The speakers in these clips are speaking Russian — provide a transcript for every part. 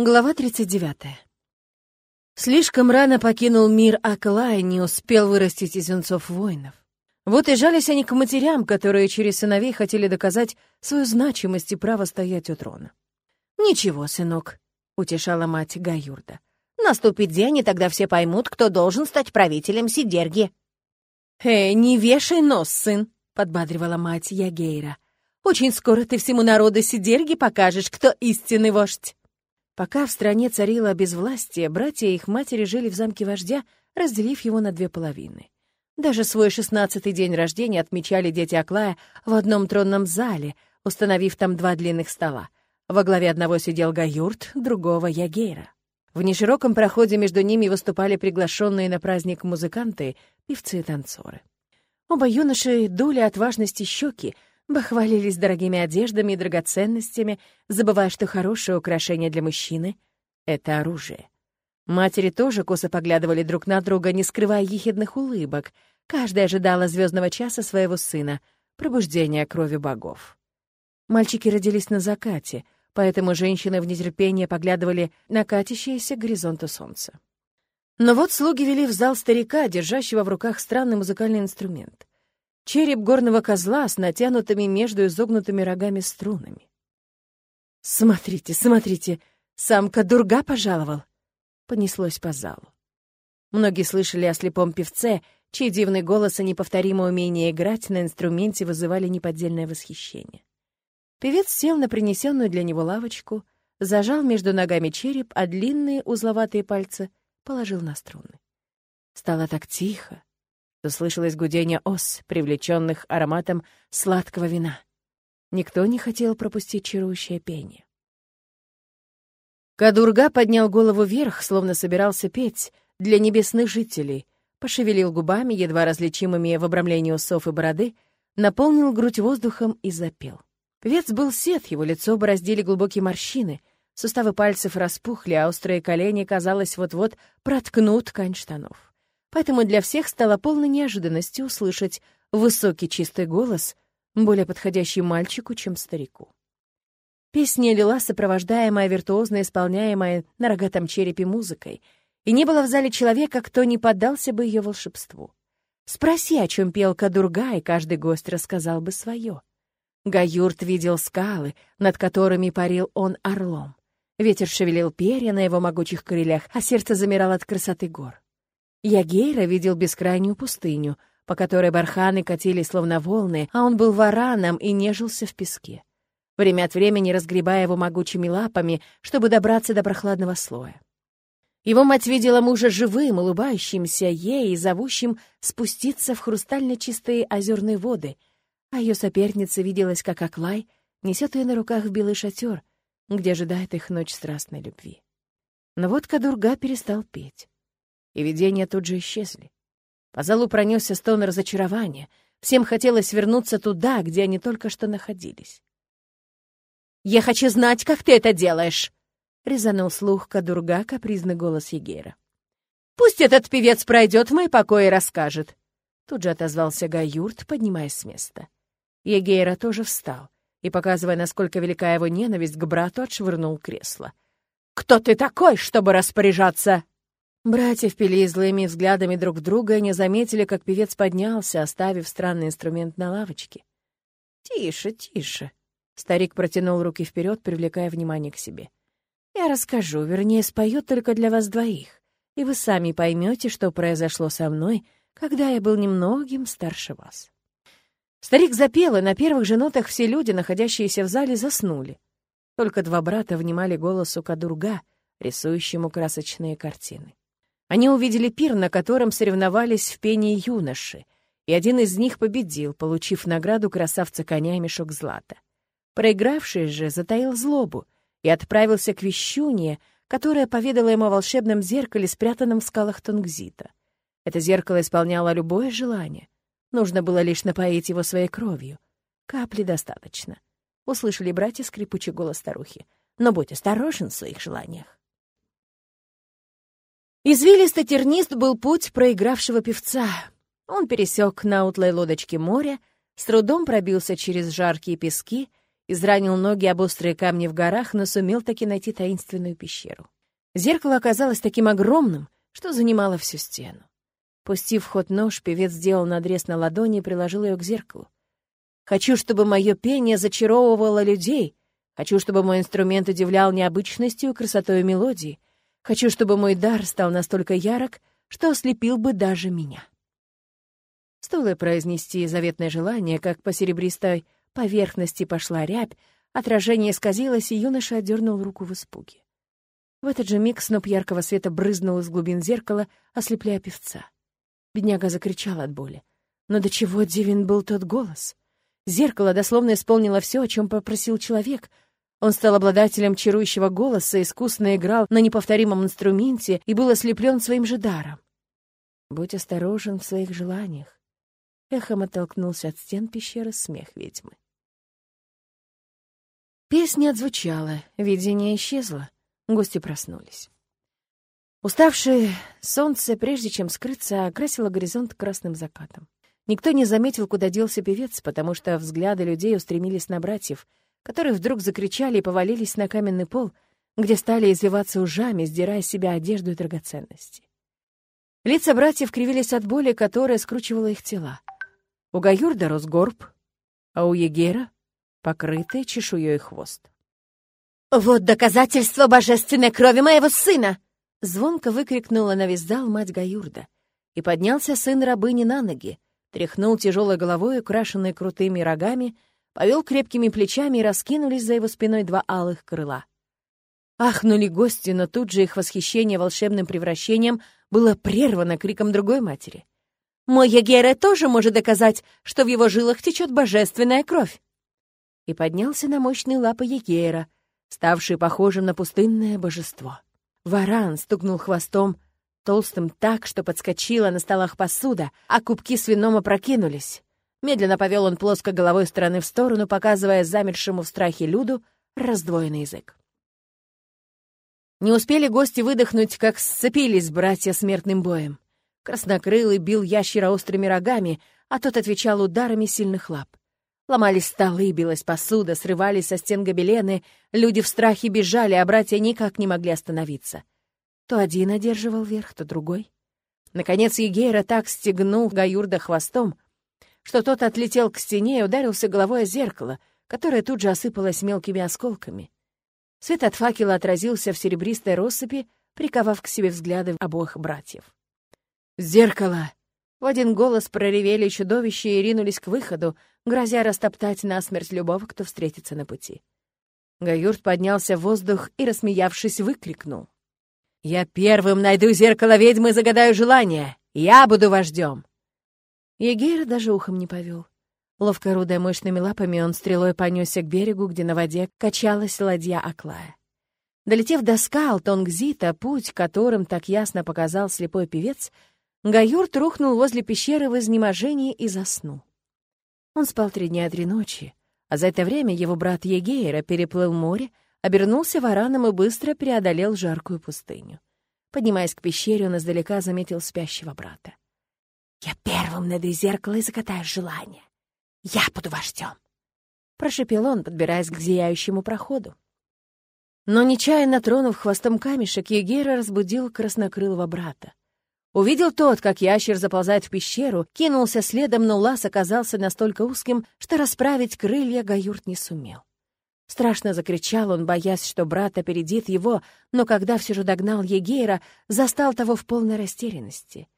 Глава 39. Слишком рано покинул мир Аклай, не успел вырастить из юнцов воинов. Вот и жались они к матерям, которые через сыновей хотели доказать свою значимость и право стоять у трона. «Ничего, сынок», — утешала мать Гаюрда. «Наступит день, и тогда все поймут, кто должен стать правителем Сидерги». «Эй, не вешай нос, сын», — подбадривала мать Ягейра. «Очень скоро ты всему народу Сидерги покажешь, кто истинный вождь». Пока в стране царило безвластие, братья и их матери жили в замке вождя, разделив его на две половины. Даже свой шестнадцатый день рождения отмечали дети Аклая в одном тронном зале, установив там два длинных стола. Во главе одного сидел Гаюрт, другого — Ягейра. В нешироком проходе между ними выступали приглашенные на праздник музыканты, певцы и танцоры. Оба юноши дули от важности щеки, Бахвалились дорогими одеждами и драгоценностями, забывая, что хорошее украшение для мужчины — это оружие. Матери тоже косо поглядывали друг на друга, не скрывая ехидных улыбок. Каждая ожидала звездного часа своего сына, пробуждения крови богов. Мальчики родились на закате, поэтому женщины в нетерпении поглядывали на катящееся к горизонту солнце. Но вот слуги вели в зал старика, держащего в руках странный музыкальный инструмент череп горного козла с натянутыми между изогнутыми рогами струнами. «Смотрите, смотрите, самка Дурга пожаловал!» Понеслось по залу. Многие слышали о слепом певце, чей дивный голос и неповторимое умение играть на инструменте вызывали неподдельное восхищение. Певец сел на принесенную для него лавочку, зажал между ногами череп, а длинные узловатые пальцы положил на струны. Стало так тихо, то слышалось гудение ос, привлеченных ароматом сладкого вина. Никто не хотел пропустить чарующее пение. Кадурга поднял голову вверх, словно собирался петь для небесных жителей, пошевелил губами, едва различимыми в обрамлении усов и бороды, наполнил грудь воздухом и запел. Певец был сед, его лицо бороздили глубокие морщины, суставы пальцев распухли, а острые колени, казалось, вот-вот проткнут ткань штанов. Поэтому для всех стало полной неожиданностью услышать высокий чистый голос, более подходящий мальчику, чем старику. Песня лила, сопровождаемая виртуозно исполняемая на рогатом черепе музыкой, и не было в зале человека, кто не поддался бы ее волшебству. Спроси, о чем пел Кадурга, и каждый гость рассказал бы свое. Гаюрт видел скалы, над которыми парил он орлом. Ветер шевелил перья на его могучих крыльях, а сердце замирало от красоты гор. Ягейра видел бескрайнюю пустыню, по которой барханы катились словно волны, а он был вараном и нежился в песке, время от времени разгребая его могучими лапами, чтобы добраться до прохладного слоя. Его мать видела мужа живым, улыбающимся ей и зовущим спуститься в хрустально чистые озерные воды, а ее соперница виделась, как Аклай несет ее на руках в белый шатер, где ожидает их ночь страстной любви. Но вот Кадурга перестал петь и видения тут же исчезли. По залу пронесся стон разочарования. Всем хотелось вернуться туда, где они только что находились. «Я хочу знать, как ты это делаешь!» — резанул слух Кадурга капризный голос Егера. «Пусть этот певец пройдет в мои покои и расскажет!» Тут же отозвался Гаюрт, поднимаясь с места. Егейра тоже встал и, показывая, насколько велика его ненависть к брату, отшвырнул кресло. «Кто ты такой, чтобы распоряжаться Братья впили злыми взглядами друг друга и не заметили, как певец поднялся, оставив странный инструмент на лавочке. «Тише, тише!» Старик протянул руки вперед, привлекая внимание к себе. «Я расскажу, вернее, спою только для вас двоих, и вы сами поймете, что произошло со мной, когда я был немногим старше вас». Старик запел, и на первых же нотах все люди, находящиеся в зале, заснули. Только два брата внимали голосу Кадурга, рисующему красочные картины. Они увидели пир, на котором соревновались в пении юноши, и один из них победил, получив награду красавца коня и мешок злата. Проигравший же затаил злобу и отправился к Вещуне, которая поведала ему о волшебном зеркале, спрятанном в скалах Тунгзита. Это зеркало исполняло любое желание. Нужно было лишь напоить его своей кровью. Капли достаточно. Услышали братья скрипучий голос старухи. Но будь осторожен в своих желаниях. Извилистый тернист был путь проигравшего певца. Он пересек на утлой лодочке море, с трудом пробился через жаркие пески изранил ноги об острые камни в горах, но сумел таки найти таинственную пещеру. Зеркало оказалось таким огромным, что занимало всю стену. Пустив в ход нож, певец сделал надрез на ладони и приложил ее к зеркалу. «Хочу, чтобы мое пение зачаровывало людей. Хочу, чтобы мой инструмент удивлял необычностью и красотой мелодии. Хочу, чтобы мой дар стал настолько ярок, что ослепил бы даже меня». Стоило произнести заветное желание, как по серебристой поверхности пошла рябь, отражение исказилось, и юноша отдернул руку в испуге. В этот же миг сноп яркого света брызнул из глубин зеркала, ослепляя певца. Бедняга закричал от боли. Но до чего дивен был тот голос? Зеркало дословно исполнило все, о чем попросил человек. Он стал обладателем чарующего голоса, искусно играл на неповторимом инструменте и был ослеплен своим же даром. Будь осторожен в своих желаниях. Эхом оттолкнулся от стен пещеры смех ведьмы. Песня отзвучала, видение исчезло, гости проснулись. Уставшее солнце, прежде чем скрыться, окрасило горизонт красным закатом. Никто не заметил, куда делся певец, потому что взгляды людей устремились на братьев, которые вдруг закричали и повалились на каменный пол, где стали извиваться ужами, сдирая с себя одежду и драгоценности. Лица братьев кривились от боли, которая скручивала их тела. У Гаюрда рос горб, а у Егера — покрытый чешуей хвост. «Вот доказательство божественной крови моего сына!» Звонко выкрикнула на весь зал мать Гаюрда. И поднялся сын рабыни на ноги, тряхнул тяжелой головой, украшенной крутыми рогами, повел крепкими плечами и раскинулись за его спиной два алых крыла. Ахнули гости, но тут же их восхищение волшебным превращением было прервано криком другой матери — мой Егере тоже может доказать, что в его жилах течет божественная кровь. И поднялся на мощные лапы Егера, ставший похожим на пустынное божество. Варан стукнул хвостом, толстым так, что подскочила на столах посуда, а кубки с вином опрокинулись. Медленно повел он плоско головой стороны в сторону, показывая замершему в страхе Люду раздвоенный язык. Не успели гости выдохнуть, как сцепились братья смертным боем. Краснокрылый бил ящера острыми рогами, а тот отвечал ударами сильных лап. Ломались столы, билась посуда, срывались со стен гобелены, люди в страхе бежали, а братья никак не могли остановиться. То один одерживал верх, то другой. Наконец Егейра так стегнул Гаюрда хвостом, что тот отлетел к стене и ударился головой о зеркало, которое тут же осыпалось мелкими осколками. Свет от факела отразился в серебристой россыпи, приковав к себе взгляды обоих братьев. «Зеркало!» В один голос проревели чудовища и ринулись к выходу, грозя растоптать насмерть любого, кто встретится на пути. Гаюрт поднялся в воздух и, рассмеявшись, выкрикнул. «Я первым найду зеркало ведьмы и загадаю желание! Я буду вождем!» Егейра даже ухом не повел. Ловко рудая мощными лапами, он стрелой понесся к берегу, где на воде качалась ладья Аклая. Долетев до скал Тонгзита, путь, которым так ясно показал слепой певец, Гаюрт рухнул возле пещеры в изнеможении и заснул. Он спал три дня и три ночи, а за это время его брат Егейра переплыл море, обернулся вараном и быстро преодолел жаркую пустыню. Поднимаясь к пещере, он издалека заметил спящего брата. «Я первым найду зеркало и закатаю желание. Я буду вождем!» Прошепел он, подбираясь к зияющему проходу. Но, нечаянно тронув хвостом камешек, Егейра разбудил краснокрылого брата. Увидел тот, как ящер заползает в пещеру, кинулся следом, но лаз оказался настолько узким, что расправить крылья Гаюрт не сумел. Страшно закричал он, боясь, что брат опередит его, но когда все же догнал Егейра, застал того в полной растерянности.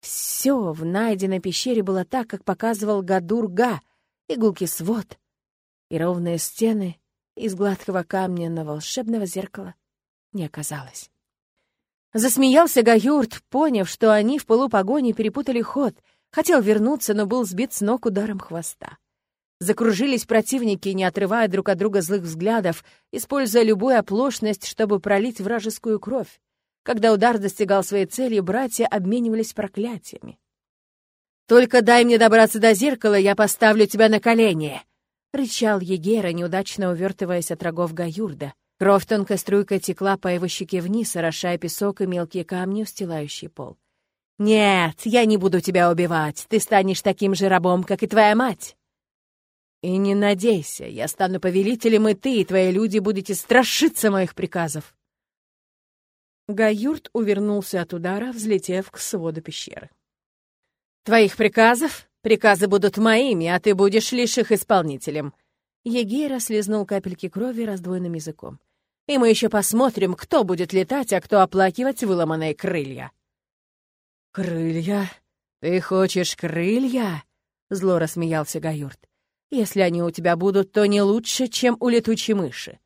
Все в найденной пещере было так, как показывал Гадур-Га, игулки свод и ровные стены из гладкого камня, но волшебного зеркала не оказалось. Засмеялся Гаюрт, поняв, что они в полупогоне перепутали ход. Хотел вернуться, но был сбит с ног ударом хвоста. Закружились противники, не отрывая друг от друга злых взглядов, используя любую оплошность, чтобы пролить вражескую кровь. Когда удар достигал своей цели, братья обменивались проклятиями. «Только дай мне добраться до зеркала, я поставлю тебя на колени!» — рычал Егера, неудачно увертываясь от рогов Гаюрда. Кровь тонкой струйкой текла по его щеке вниз, орошая песок и мелкие камни, устилающие пол. «Нет, я не буду тебя убивать. Ты станешь таким же рабом, как и твоя мать!» И не надейся, я стану повелителем, и ты, и твои люди будете страшиться моих приказов. Гаюрт увернулся от удара, взлетев к своду пещеры. «Твоих приказов? Приказы будут моими, а ты будешь лишь их исполнителем». Егейра слезнул капельки крови раздвоенным языком. «И мы еще посмотрим, кто будет летать, а кто оплакивать выломанные крылья». «Крылья? Ты хочешь крылья?» — зло рассмеялся Гаюрт. «Если они у тебя будут, то не лучше, чем у летучей мыши.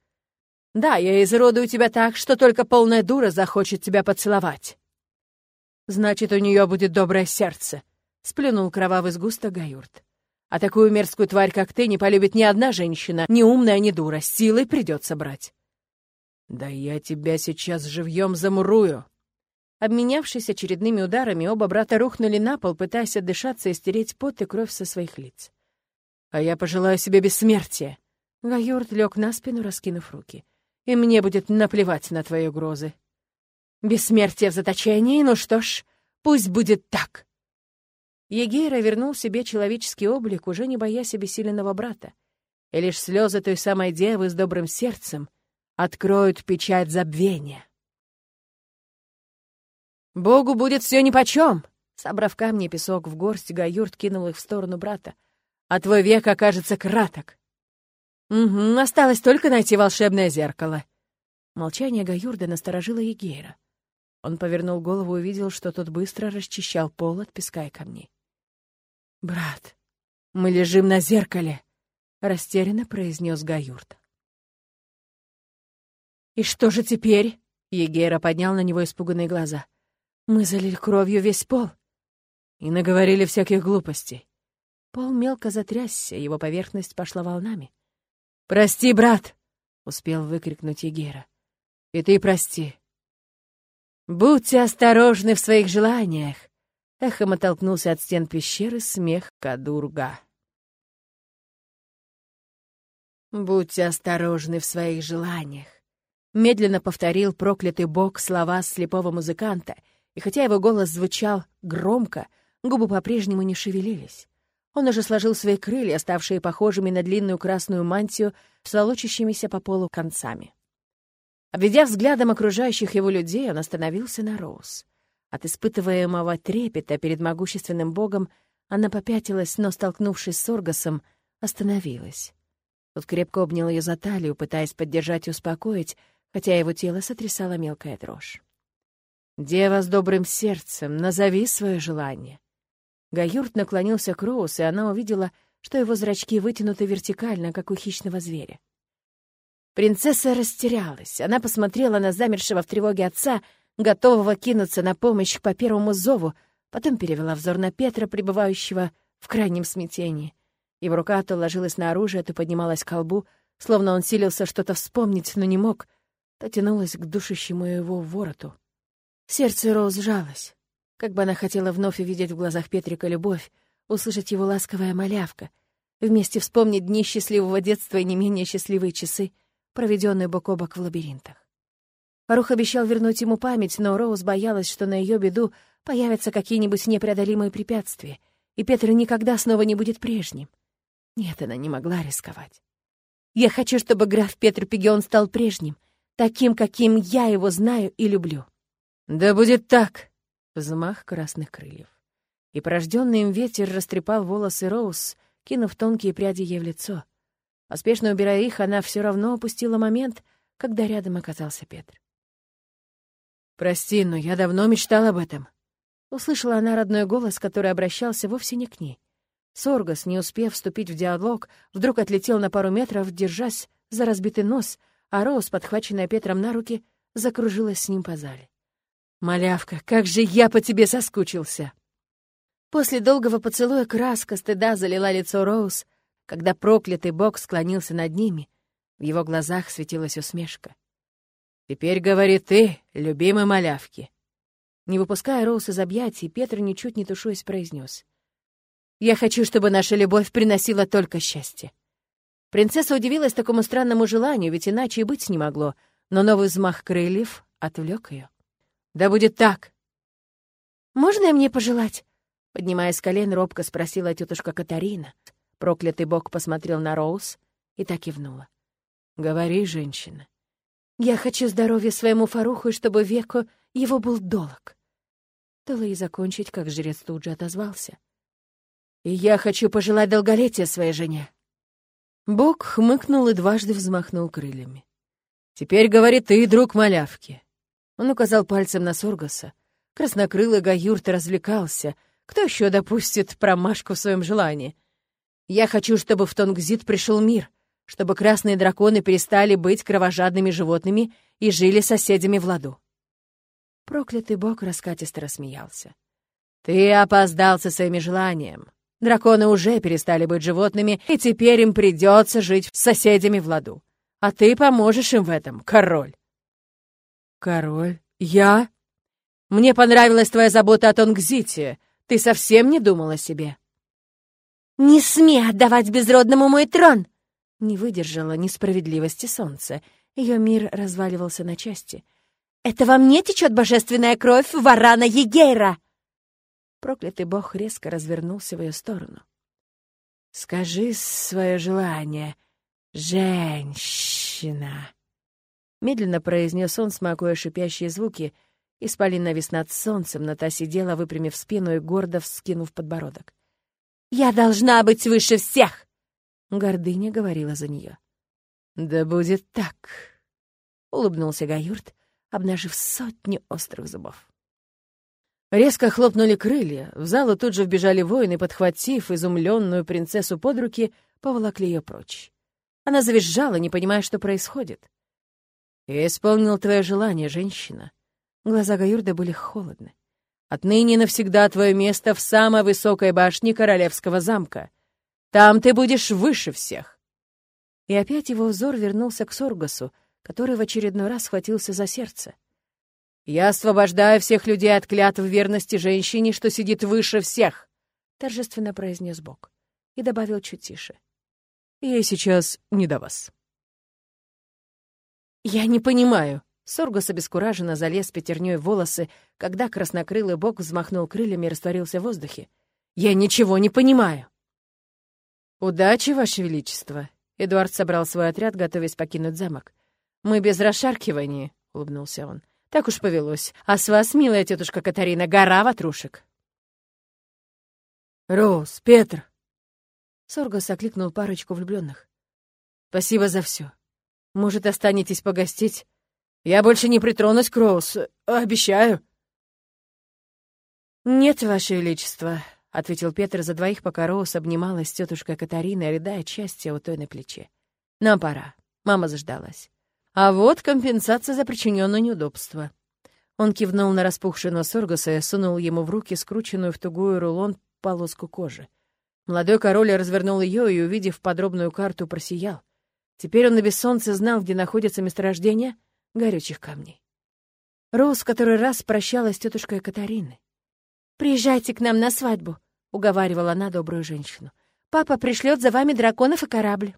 Да, я изуродую тебя так, что только полная дура захочет тебя поцеловать. Значит, у нее будет доброе сердце, — сплюнул кровавый сгусток Гаюрт. А такую мерзкую тварь, как ты, не полюбит ни одна женщина, ни умная, ни дура. Силой придется брать. Да я тебя сейчас живьем замурую. Обменявшись очередными ударами, оба брата рухнули на пол, пытаясь отдышаться и стереть пот и кровь со своих лиц. А я пожелаю себе бессмертия. Гаюрт лег на спину, раскинув руки и мне будет наплевать на твои угрозы. Бессмертие в заточении, ну что ж, пусть будет так. Егейра вернул себе человеческий облик, уже не боясь обессиленного брата. И лишь слезы той самой девы с добрым сердцем откроют печать забвения. «Богу будет все нипочем!» Собрав камни и песок в горсть, Гаюрт кинул их в сторону брата. «А твой век окажется краток. «Угу, осталось только найти волшебное зеркало». Молчание Гаюрда насторожило Егейра. Он повернул голову и увидел, что тот быстро расчищал пол от песка и камней. «Брат, мы лежим на зеркале», — растерянно произнес Гаюрд. «И что же теперь?» — Егейра поднял на него испуганные глаза. «Мы залили кровью весь пол и наговорили всяких глупостей». Пол мелко затрясся, его поверхность пошла волнами. «Прости, брат!» — успел выкрикнуть Егера. «И ты прости!» «Будьте осторожны в своих желаниях!» — эхом оттолкнулся от стен пещеры смех Кадурга. «Будьте осторожны в своих желаниях!» Медленно повторил проклятый бог слова слепого музыканта, и хотя его голос звучал громко, губы по-прежнему не шевелились. Он уже сложил свои крылья, ставшие похожими на длинную красную мантию с волочащимися по полу концами. Обведя взглядом окружающих его людей, он остановился на Роуз. От испытываемого трепета перед могущественным богом она попятилась, но, столкнувшись с Оргасом, остановилась. Тот крепко обнял ее за талию, пытаясь поддержать и успокоить, хотя его тело сотрясала мелкая дрожь. «Дева с добрым сердцем, назови свое желание. Гаюрт наклонился к Роуз, и она увидела, что его зрачки вытянуты вертикально, как у хищного зверя. Принцесса растерялась. Она посмотрела на замершего в тревоге отца, готового кинуться на помощь по первому зову, потом перевела взор на Петра, пребывающего в крайнем смятении. Его рука то ложилась на оружие, то поднималась к колбу, словно он силился что-то вспомнить, но не мог, то тянулась к душащему его вороту. Сердце Роуз сжалось. Как бы она хотела вновь увидеть в глазах Петрика любовь, услышать его ласковая малявка, вместе вспомнить дни счастливого детства и не менее счастливые часы, проведенные бок о бок в лабиринтах. Рух обещал вернуть ему память, но Роуз боялась, что на ее беду появятся какие-нибудь непреодолимые препятствия, и Петр никогда снова не будет прежним. Нет, она не могла рисковать. Я хочу, чтобы граф Петр Пегион стал прежним, таким, каким я его знаю и люблю. «Да будет так!» Взмах красных крыльев. И порожденный им ветер растрепал волосы Роуз, кинув тонкие пряди ей в лицо. Поспешно убирая их, она все равно опустила момент, когда рядом оказался Петр. «Прости, но я давно мечтал об этом», — услышала она родной голос, который обращался вовсе не к ней. Соргас, не успев вступить в диалог, вдруг отлетел на пару метров, держась за разбитый нос, а Роуз, подхваченная Петром на руки, закружилась с ним по зале. «Малявка, как же я по тебе соскучился!» После долгого поцелуя краска стыда залила лицо Роуз, когда проклятый бог склонился над ними. В его глазах светилась усмешка. «Теперь говори ты, любимый малявки!» Не выпуская Роуз из объятий, Петр, ничуть не тушуясь, произнес. «Я хочу, чтобы наша любовь приносила только счастье». Принцесса удивилась такому странному желанию, ведь иначе и быть не могло, но новый взмах крыльев отвлек ее. Да будет так. Можно мне пожелать? Поднимая с колен, робко спросила тетушка Катарина. Проклятый бог посмотрел на Роуз и так кивнула. «Говори, женщина». «Я хочу здоровья своему Фаруху, и чтобы веку его был долг». Дала и закончить, как жрец тут же отозвался. «И я хочу пожелать долголетия своей жене». Бог хмыкнул и дважды взмахнул крыльями. «Теперь, говорит, ты, друг малявки». Он указал пальцем на Соргаса. Краснокрылый Гаюрт развлекался. Кто еще допустит промашку в своем желании? «Я хочу, чтобы в Тонгзит пришел мир, чтобы красные драконы перестали быть кровожадными животными и жили соседями в ладу». Проклятый бог раскатисто рассмеялся. «Ты опоздал со своими желанием. Драконы уже перестали быть животными, и теперь им придется жить с соседями в ладу. А ты поможешь им в этом, король». «Король? Я?» «Мне понравилась твоя забота о Тонгзите. Ты совсем не думал о себе?» «Не смей отдавать безродному мой трон!» Не выдержала несправедливости солнца. Ее мир разваливался на части. «Это во мне течет божественная кровь варана Егейра!» Проклятый бог резко развернулся в ее сторону. «Скажи свое желание, женщина!» Медленно произнес он, смакуя шипящие звуки. Исполин навис над солнцем, но та сидела, выпрямив спину и гордо вскинув подбородок. «Я должна быть выше всех!» Гордыня говорила за нее. «Да будет так!» — улыбнулся Гаюрт, обнажив сотни острых зубов. Резко хлопнули крылья, в залу тут же вбежали воины, подхватив изумленную принцессу под руки, поволокли ее прочь. Она завизжала, не понимая, что происходит. «Я исполнил твое желание, женщина». Глаза Гаюрда были холодны. «Отныне навсегда твое место в самой высокой башне королевского замка. Там ты будешь выше всех». И опять его взор вернулся к Соргасу, который в очередной раз схватился за сердце. «Я освобождаю всех людей от клятв верности женщине, что сидит выше всех», — торжественно произнес Бог и добавил чуть тише. «Я сейчас не до вас». «Я не понимаю», — Соргас обескураженно залез пятерней в волосы, когда краснокрылый бог взмахнул крыльями и растворился в воздухе. «Я ничего не понимаю». «Удачи, Ваше Величество!» Эдуард собрал свой отряд, готовясь покинуть замок. «Мы без расшаркивания», — улыбнулся он. Так уж повелось. А с вас, милая тетушка Катарина, гора ватрушек. Роуз, Петр. Соргас окликнул парочку влюбленных. Спасибо за все. Может, останетесь погостить? Я больше не притронусь к Роуз, обещаю. Нет, Ваше Величество, — ответил Петр за двоих, пока Роуз обнималась с тетушкой Катариной, рыдая счастье у той на плече. «Нам пора. Мама заждалась. А вот компенсация за причиненное неудобство. Он кивнул на распухший нос Оргаса и сунул ему в руки скрученную в тугую рулон полоску кожи. Молодой король развернул ее и, увидев подробную карту, просиял. Теперь он на бессонце знал, где находится месторождение горючих камней. Роуз в который раз прощалась с тетушкой Катарины. «Приезжайте к нам на свадьбу», — уговаривала она добрую женщину. «Папа пришлет за вами драконов и корабль».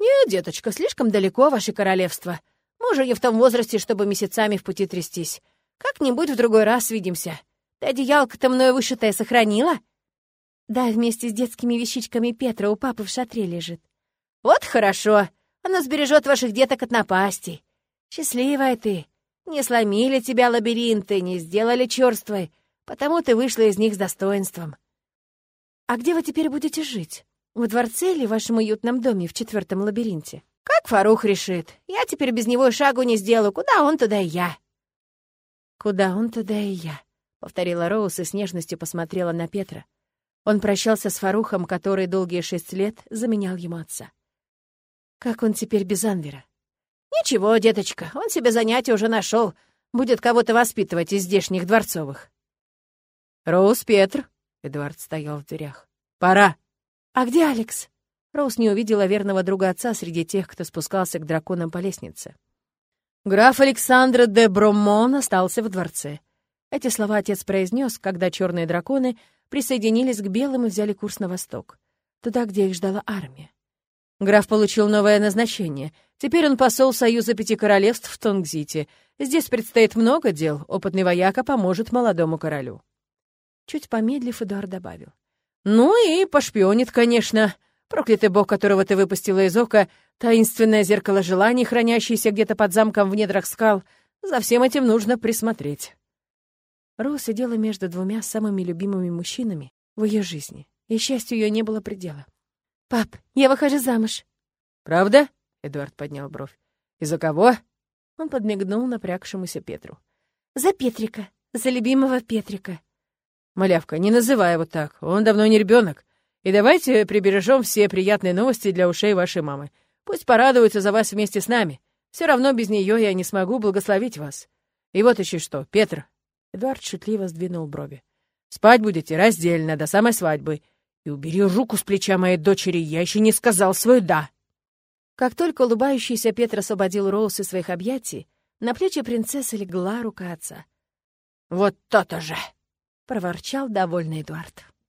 «Нет, деточка, слишком далеко, ваше королевство. Мы уже не в том возрасте, чтобы месяцами в пути трястись. Как-нибудь в другой раз видимся. Ты одеялко-то мною вышитое сохранила?» «Да, вместе с детскими вещичками Петра у папы в шатре лежит». «Вот хорошо. Оно сбережет ваших деток от напасти. Счастливая ты. Не сломили тебя лабиринты, не сделали черствой, потому ты вышла из них с достоинством». «А где вы теперь будете жить?» В дворце или в вашем уютном доме в четвертом лабиринте? Как Фарух решит. Я теперь без него шагу не сделаю. Куда он, туда и я. Куда он, туда и я, — повторила Роуз и с нежностью посмотрела на Петра. Он прощался с Фарухом, который долгие шесть лет заменял ему отца. Как он теперь без Анвера? Ничего, деточка, он себе занятие уже нашел. Будет кого-то воспитывать из здешних дворцовых. Роуз, Петр, — Эдуард стоял в дверях. Пора. «А где Алекс?» Роуз не увидела верного друга отца среди тех, кто спускался к драконам по лестнице. Граф Александр де Бромон остался в дворце. Эти слова отец произнес, когда черные драконы присоединились к белым и взяли курс на восток, туда, где их ждала армия. Граф получил новое назначение. Теперь он посол Союза Пяти Королевств в Тонгзите. Здесь предстоит много дел. Опытный вояка поможет молодому королю. Чуть помедлив, Эдуард добавил. Ну и пошпионит, конечно. Проклятый бог, которого ты выпустила из ока, таинственное зеркало желаний, хранящееся где-то под замком в недрах скал. За всем этим нужно присмотреть». Роу сидела между двумя самыми любимыми мужчинами в ее жизни, и счастью ее не было предела. «Пап, я выхожу замуж». «Правда?» — Эдуард поднял бровь. «И за кого?» Он подмигнул напрягшемуся Петру. «За Петрика, за любимого Петрика». «Малявка, не называй его так, он давно не ребенок. И давайте прибережем все приятные новости для ушей вашей мамы. Пусть порадуется за вас вместе с нами. Все равно без нее я не смогу благословить вас. И вот еще что, Петр. Эдуард шутливо сдвинул брови. Спать будете раздельно до самой свадьбы. И убери руку с плеча моей дочери, я еще не сказал свое «да». Как только улыбающийся Петр освободил Роуз из своих объятий, на плечи принцессы легла рука отца. «Вот то-то же!» — проворчал довольный Эдуард.